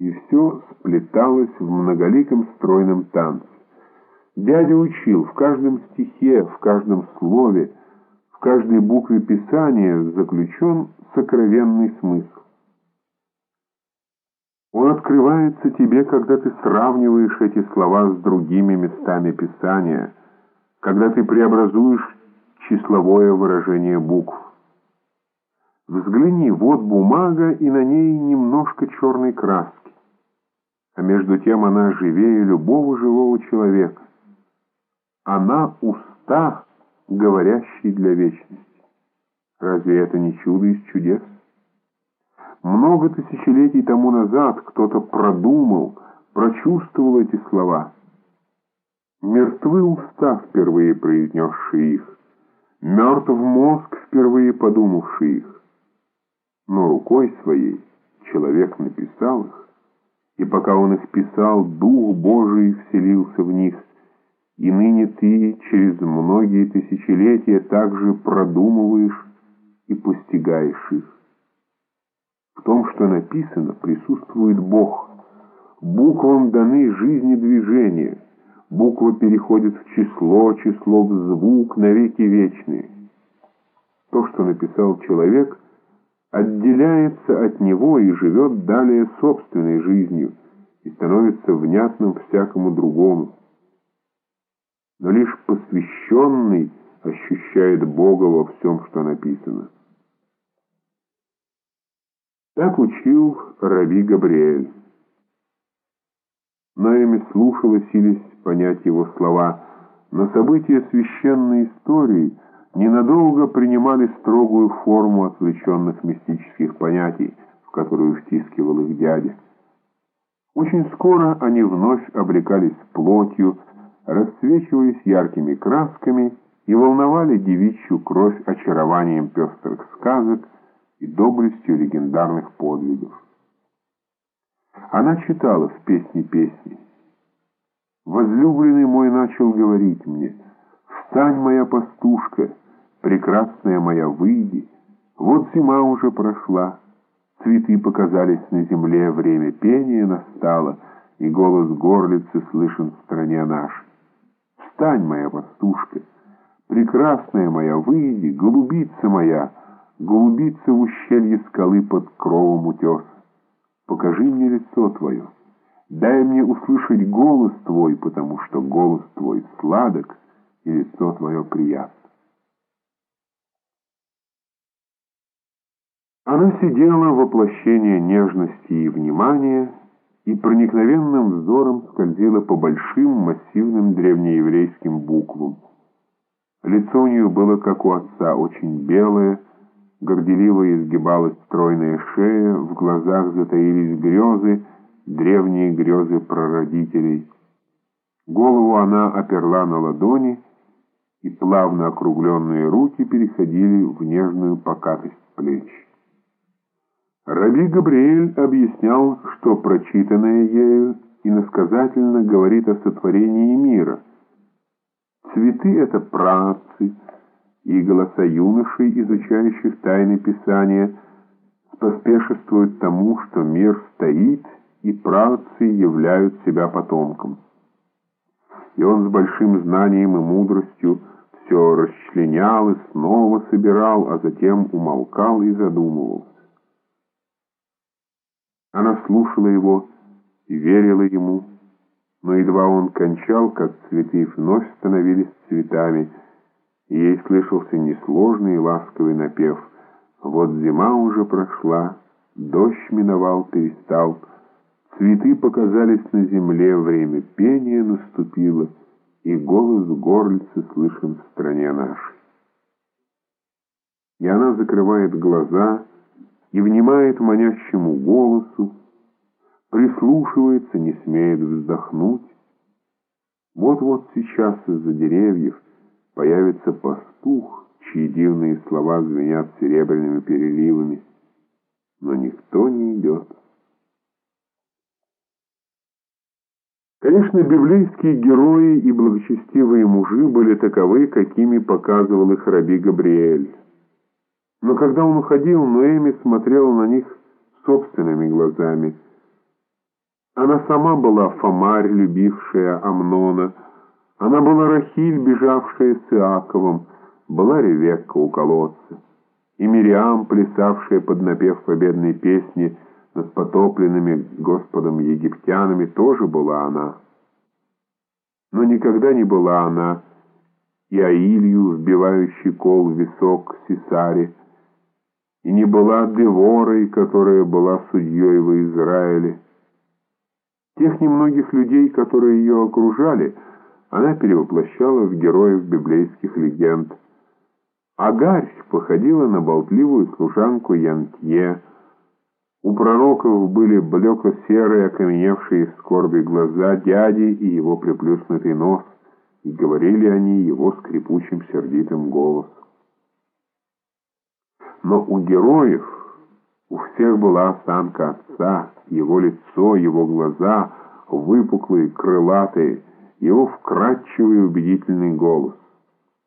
и все сплеталось в многоликом стройном танце. Дядя учил, в каждом стихе, в каждом слове, в каждой букве Писания заключен сокровенный смысл. Он открывается тебе, когда ты сравниваешь эти слова с другими местами Писания, когда ты преобразуешь числовое выражение букв. Взгляни, вот бумага, и на ней немножко черной краски. А между тем она живее любого живого человека. Она уста, говорящие для вечности. Разве это не чудо из чудес? Много тысячелетий тому назад кто-то продумал, прочувствовал эти слова. Мертвы уста, впервые произнесшие их. Мертв мозг, впервые подумавший их но рукой своей человек написал их, и пока он их писал, Дух Божий вселился в них, и ныне ты через многие тысячелетия также продумываешь и постигаешь их. В том, что написано, присутствует Бог. Буквам даны жизни движения. Буква переходит в число, число в звук, навеки вечные. То, что написал человек – отделяется от него и живет далее собственной жизнью и становится внятным всякому другому. Но лишь посвященный ощущает Бога во всем, что написано. Так учил Рави Габриэль. Наэми слушала, силясь понять его слова, но события священной истории — ненадолго принимали строгую форму отвлеченных мистических понятий, в которую втискивал их дядя. Очень скоро они вновь облекались плотью, расцвечивались яркими красками и волновали девичью кровь очарованием пестрых сказок и доблестью легендарных подвигов. Она читала в песне песни. «Возлюбленный мой начал говорить мне, «Встань, моя пастушка, прекрасная моя, выйди, вот зима уже прошла, цветы показались на земле, время пения настало, и голос горлицы слышен в стране нашей. Встань, моя пастушка, прекрасная моя, выйди, голубица моя, голубица в ущелье скалы под кровом утес. Покажи мне лицо твое, дай мне услышать голос твой, потому что голос твой сладок, и лицо твое приятно. Она сидела воплощение нежности и внимания и проникновенным взором скользила по большим массивным древнееврейским буквам. Лицо у нее было, как у отца, очень белое, горделиво изгибалась стройная шея, в глазах затаились грезы, древние грезы прародителей. Голову она оперла на ладони, и плавно округленные руки переходили в нежную покатость плеч. Раби Габриэль объяснял, что прочитанное ею иносказательно говорит о сотворении мира. Цветы — это праотцы, и голоса юношей, изучающих тайны Писания, поспешествуют тому, что мир стоит, и праотцы являют себя потомком. И он с большим знанием и мудростью все расчленял и снова собирал, а затем умолкал и задумывался. Она слушала его и верила ему, но едва он кончал, как цветы вновь становились цветами, и ей слышался несложный и ласковый напев. Вот зима уже прошла, дождь миновал, перестал, цветы показались на земле, время пения наступило, и голос горлицы слышен в стране нашей. И она закрывает глаза и внимает манящему голосу, прислушивается, не смеет вздохнуть. Вот-вот сейчас из-за деревьев появится пастух, чьи дивные слова звенят серебряными переливами, но никто не идет. Конечно, библейские герои и благочестивые мужи были таковы, какими показывал их раби Габриэль. Но когда он уходил, Ноэми смотрела на них собственными глазами – Она сама была Фомарь, любившая Амнона, она была Рахиль, бежавшая с Иаковом, была Ревекка у колодца, и Мириам, плясавшая под напев победной песни над потопленными Господом египтянами, тоже была она. Но никогда не была она и Аилью, вбивающий кол в висок Сесаре, и не была Деворой, которая была судьей в Израиле. Тех немногих людей, которые ее окружали, она перевоплощала в героев библейских легенд. Агарь походила на болтливую служанку Янтье. У пророков были блекло-серые, окаменевшие скорби глаза дяди и его приплюснутый нос, и говорили они его скрипучим сердитым голосом. Но у героев у всех была осанка отца, его лицо, его глаза, выпуклые, крылатые, его вкрадчивый убедительный голос.